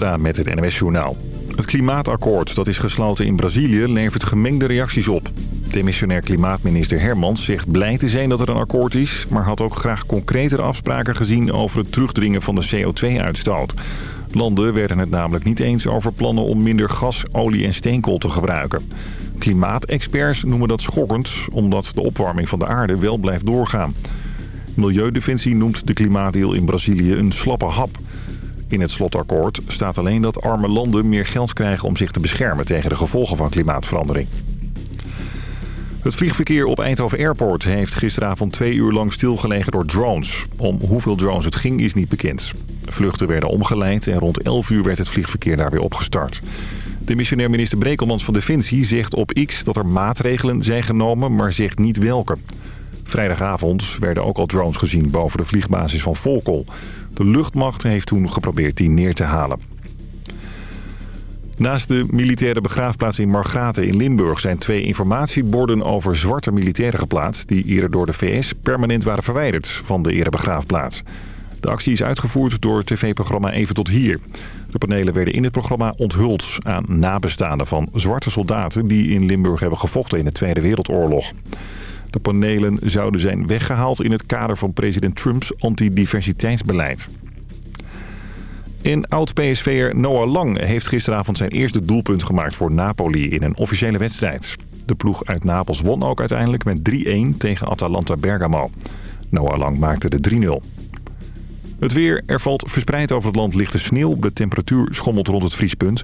met het NWS-journaal. Het klimaatakkoord dat is gesloten in Brazilië levert gemengde reacties op. Demissionair klimaatminister Hermans zegt blij te zijn dat er een akkoord is... maar had ook graag concretere afspraken gezien over het terugdringen van de CO2-uitstoot. Landen werden het namelijk niet eens over plannen om minder gas, olie en steenkool te gebruiken. Klimaatexperts noemen dat schokkend, omdat de opwarming van de aarde wel blijft doorgaan. Milieudefensie noemt de klimaatdeal in Brazilië een slappe hap... In het slotakkoord staat alleen dat arme landen meer geld krijgen om zich te beschermen tegen de gevolgen van klimaatverandering. Het vliegverkeer op Eindhoven Airport heeft gisteravond twee uur lang stilgelegen door drones. Om hoeveel drones het ging is niet bekend. Vluchten werden omgeleid en rond 11 uur werd het vliegverkeer daar weer opgestart. De missionair minister Brekelmans van Defensie zegt op X dat er maatregelen zijn genomen, maar zegt niet welke. Vrijdagavond werden ook al drones gezien boven de vliegbasis van Volkel. De luchtmacht heeft toen geprobeerd die neer te halen. Naast de militaire begraafplaats in Margraten in Limburg... zijn twee informatieborden over zwarte militairen geplaatst... die eerder door de VS permanent waren verwijderd van de erebegraafplaats. De actie is uitgevoerd door tv-programma Even tot Hier. De panelen werden in het programma onthuld aan nabestaanden van zwarte soldaten... die in Limburg hebben gevochten in de Tweede Wereldoorlog. De panelen zouden zijn weggehaald in het kader van president Trumps antidiversiteitsbeleid. En oud-PSV'er Noah Lang heeft gisteravond zijn eerste doelpunt gemaakt voor Napoli in een officiële wedstrijd. De ploeg uit Napels won ook uiteindelijk met 3-1 tegen Atalanta Bergamo. Noah Lang maakte de 3-0. Het weer, er valt verspreid over het land lichte sneeuw. De temperatuur schommelt rond het vriespunt.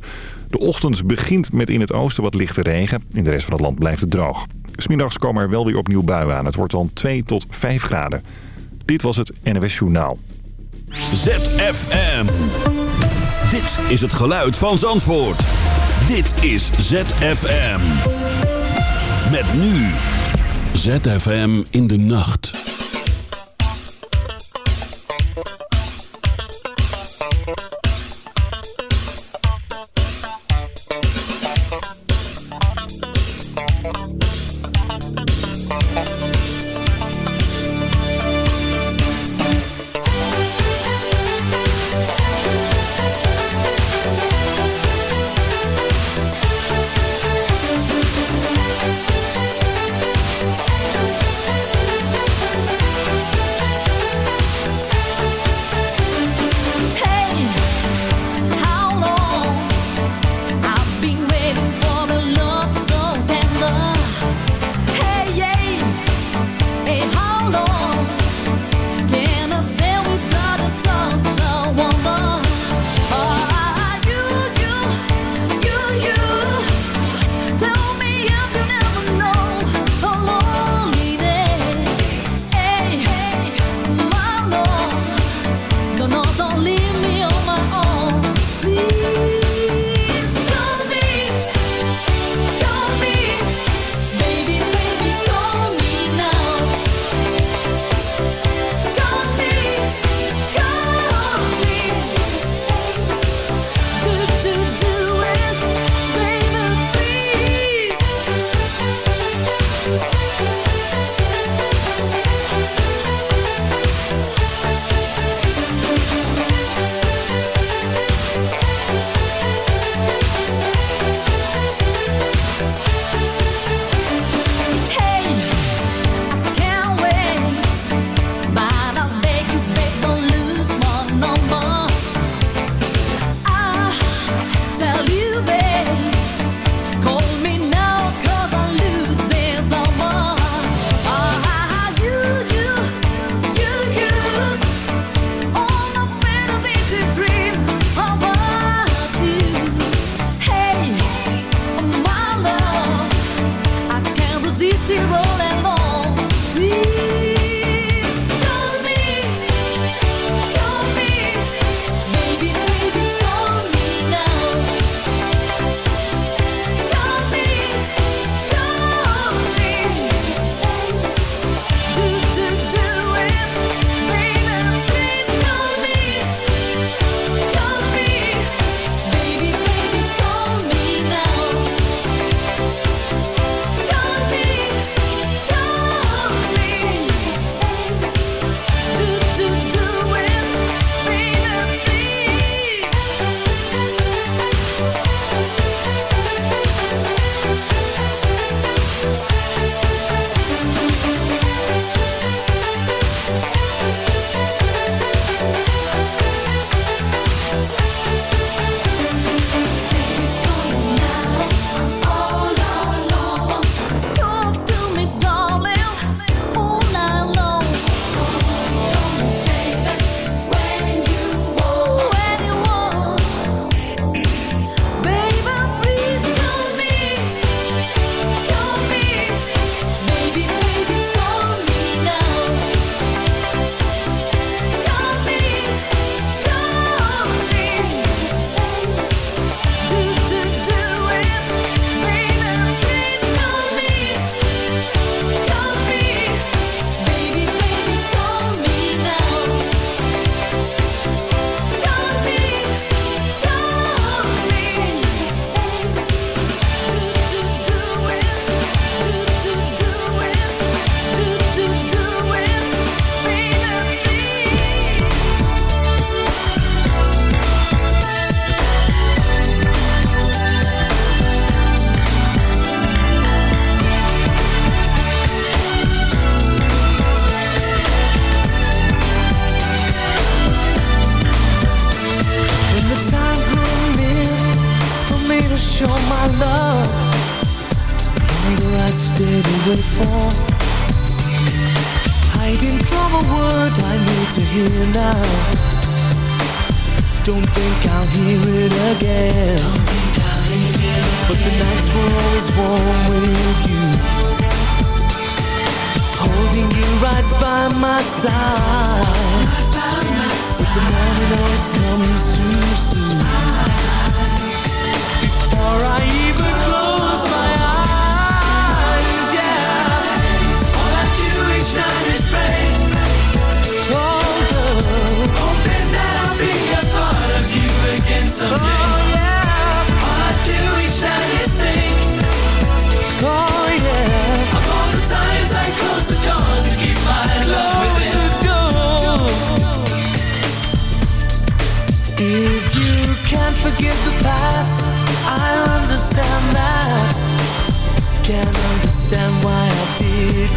De ochtend begint met in het oosten wat lichte regen. In de rest van het land blijft het droog. Smiddags komen er wel weer opnieuw buien aan. Het wordt dan 2 tot 5 graden. Dit was het NWS Journaal. ZFM. Dit is het geluid van Zandvoort. Dit is ZFM. Met nu. ZFM in de nacht.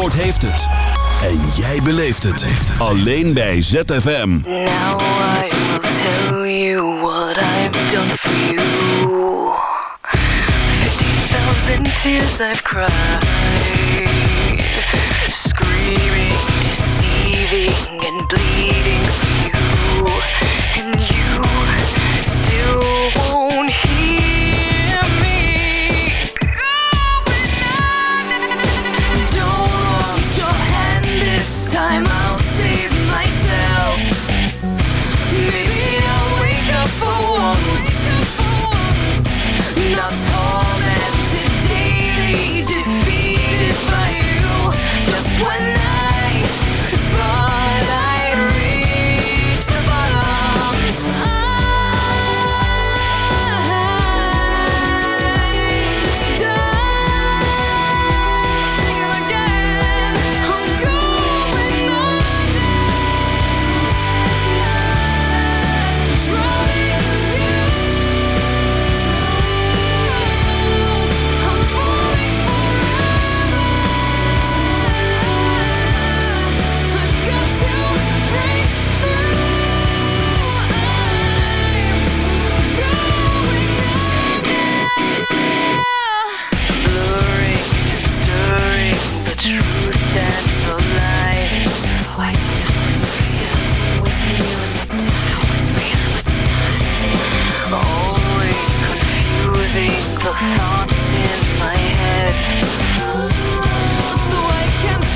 Zandvoort heeft het. En jij beleeft het. Alleen bij ZFM. Screaming, deceiving bleeding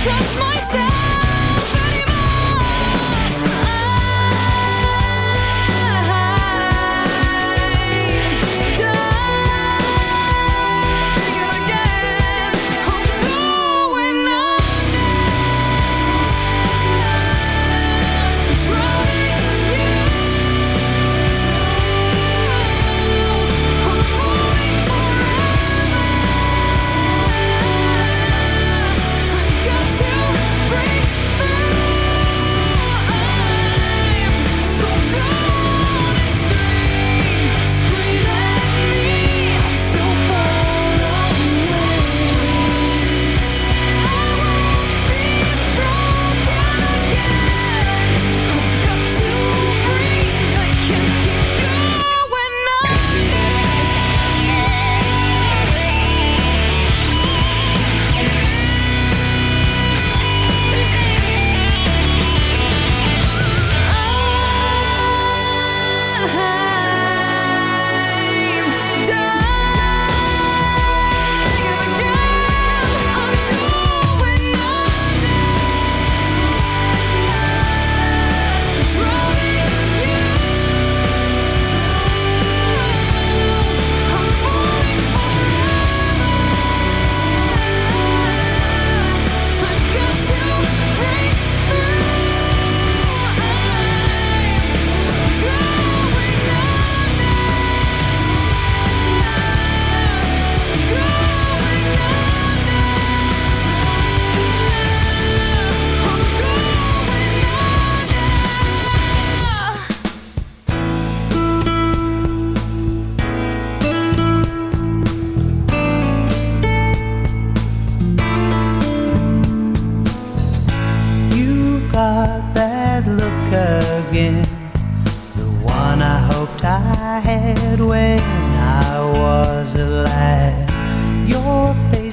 trust my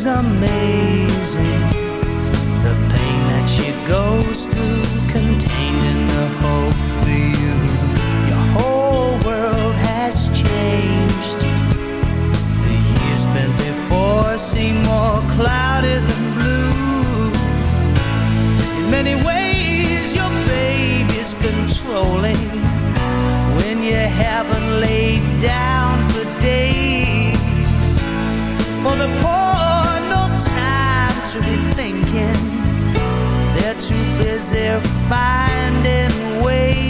is amazing. The pain that she goes through, contained in the hope for you. Your whole world has changed. The years spent before seem more cloudy than blue. In many ways, your baby's controlling when you haven't laid down for days. For the poor, is they're finding ways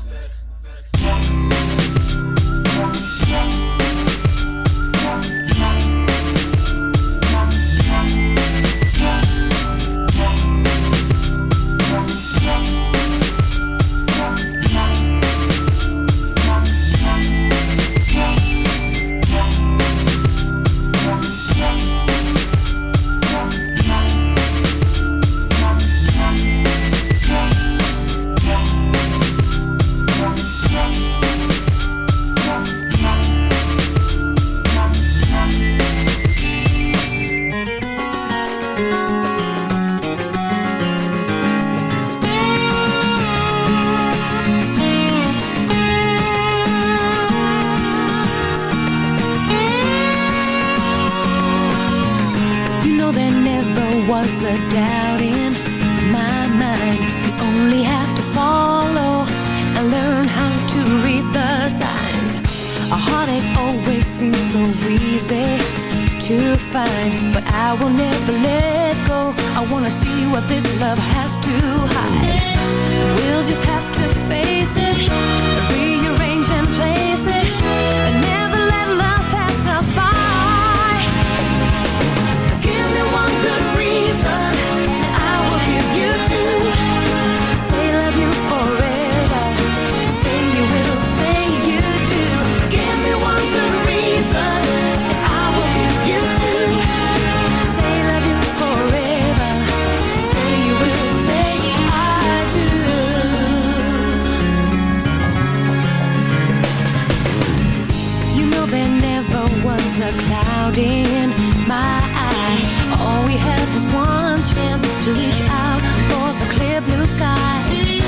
a cloud in my eye. All we have is one chance to reach out for the clear blue skies.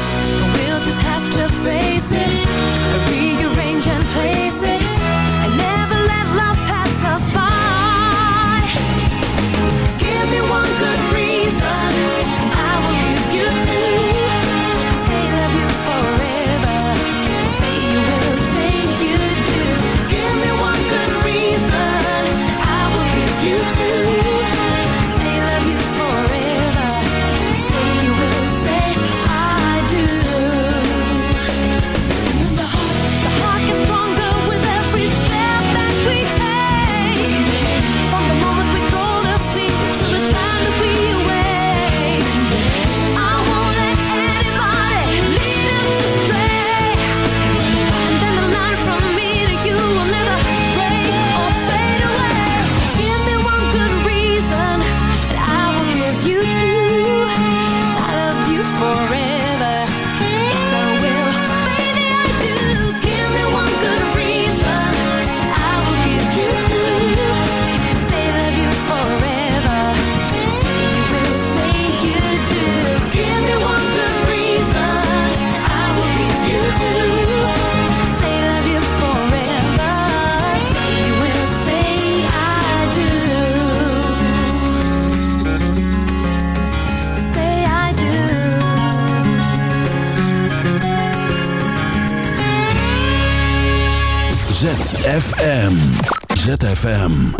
We'll just have to face it. ZFM. ZFM.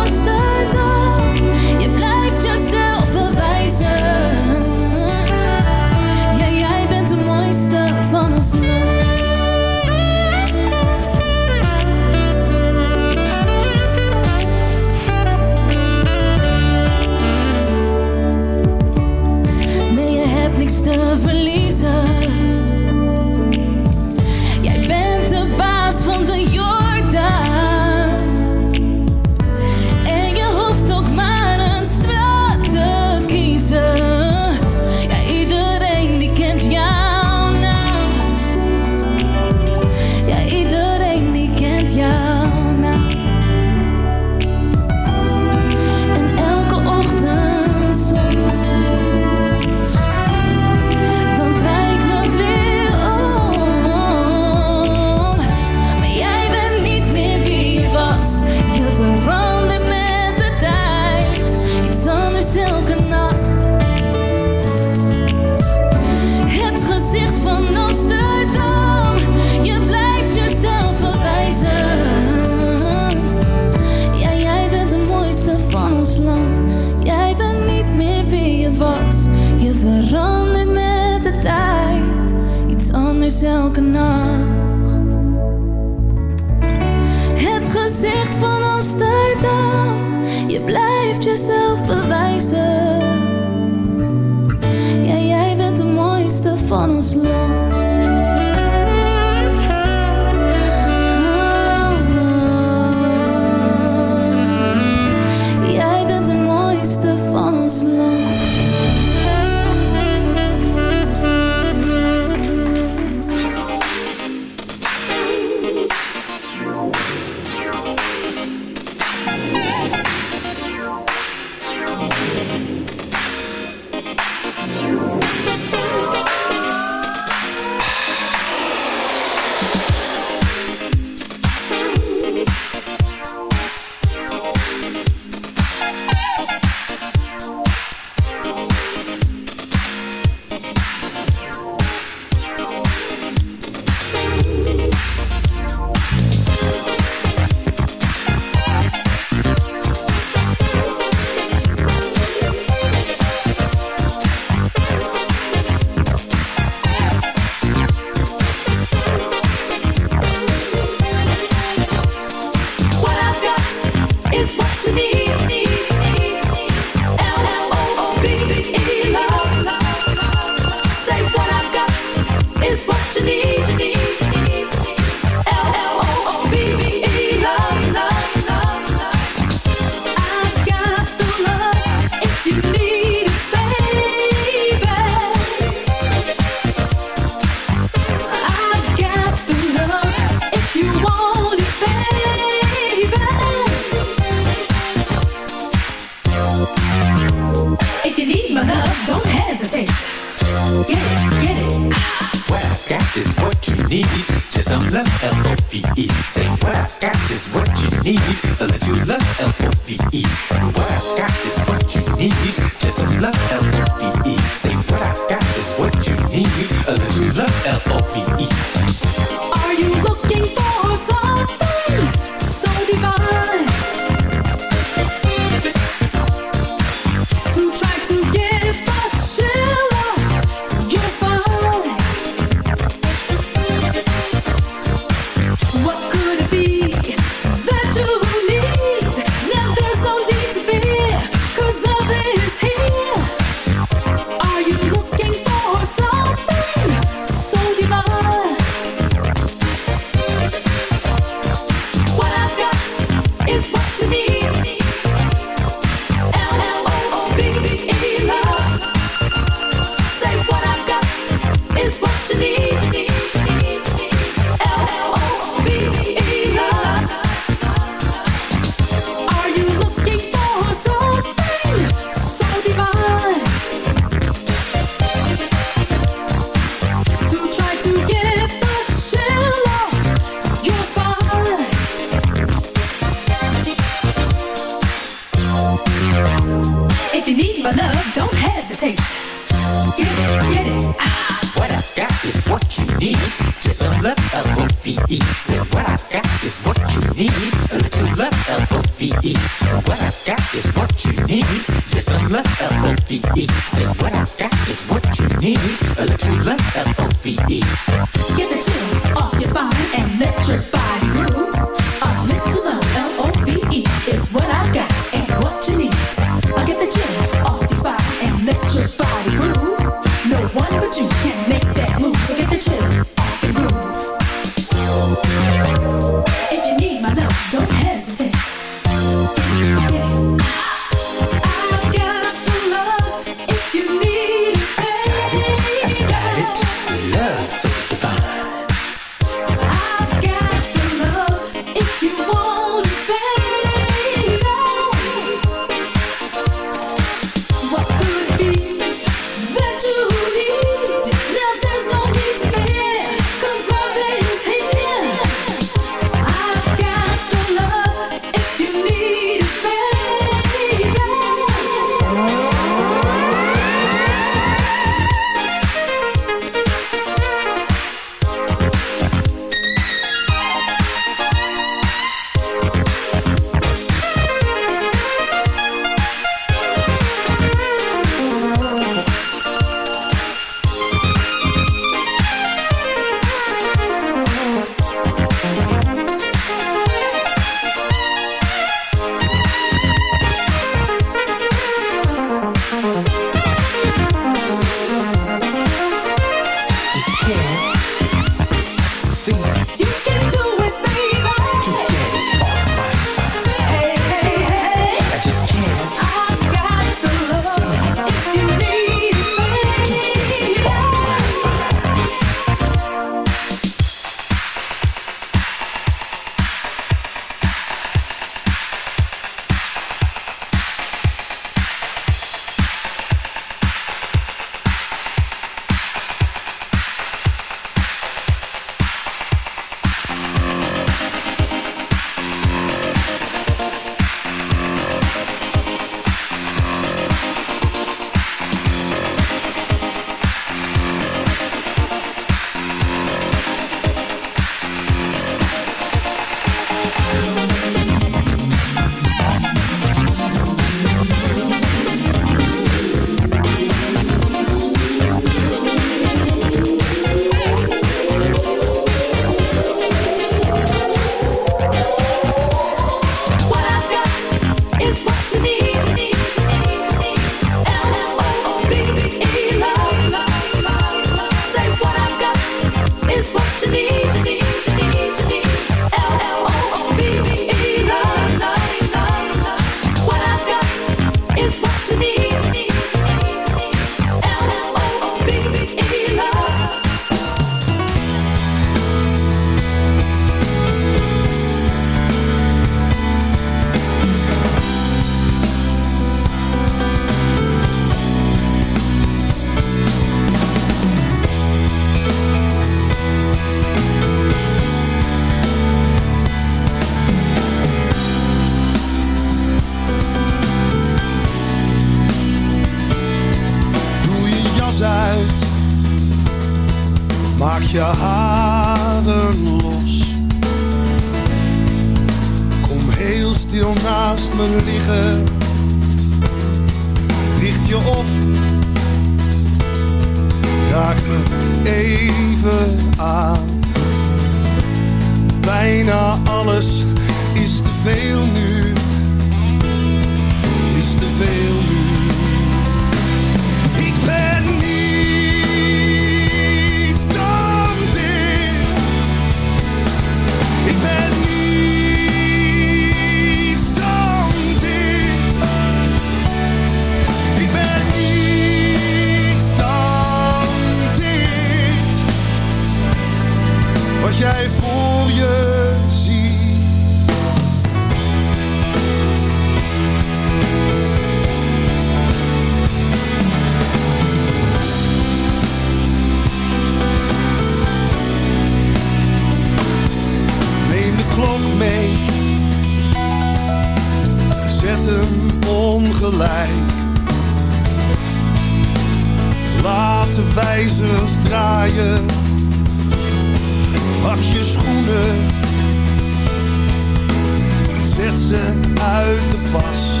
uit de pas.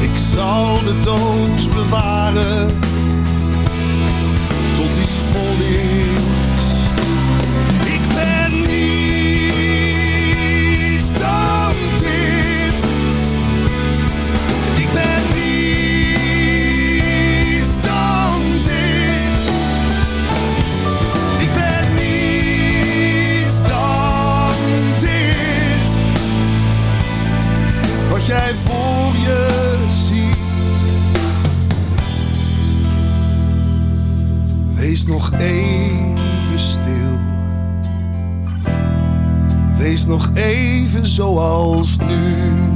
Ik zal de dood bewaren zoals nu.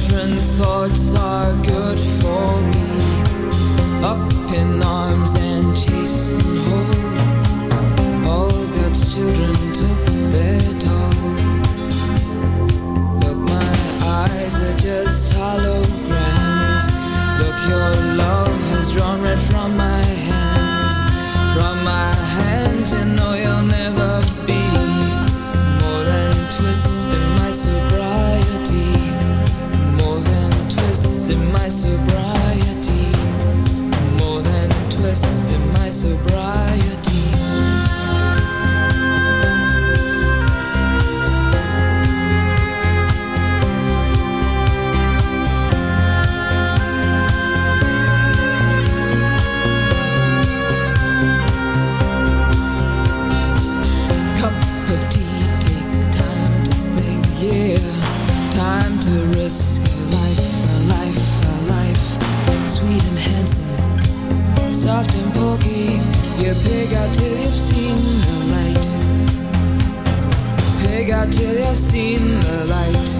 Different thoughts are good for me. Up in arms and chasing whole. All God's children took their toll. Look, my eyes are just holograms. Look, your love has drawn red from my till you've seen the light.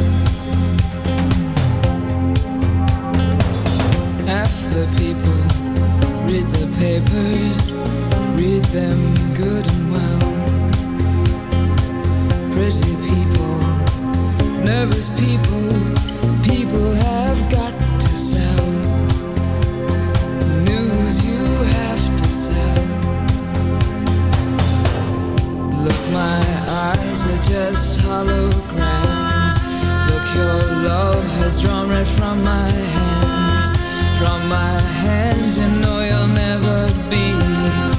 Half the people read the papers, read them good and well. Pretty people, nervous people, people have got. to sell news. You have to sell. Look, my eyes are just holograms. Look, your love has drawn red from my hands. From my hands, you know you'll never be.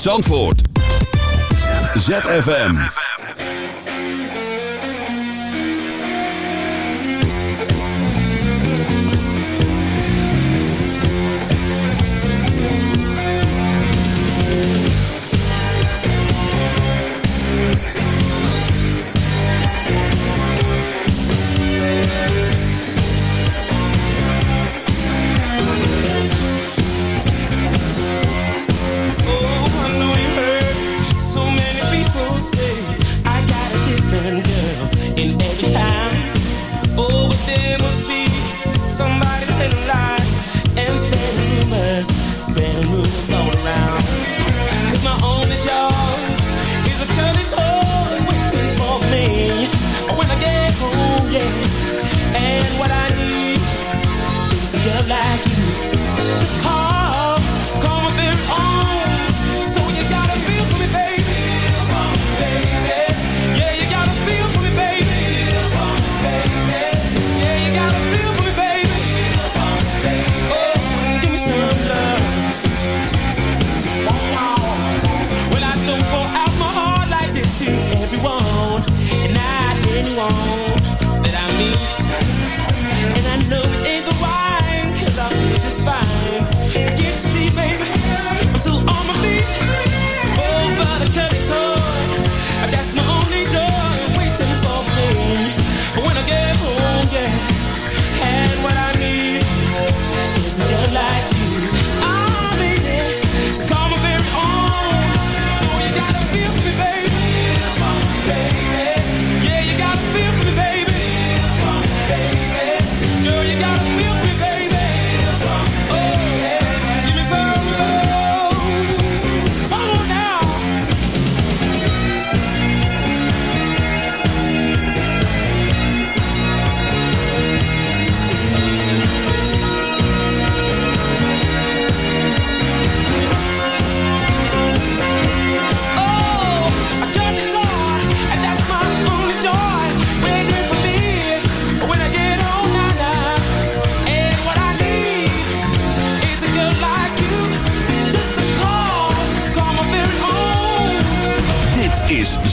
Zandvoort. ZFM. of life.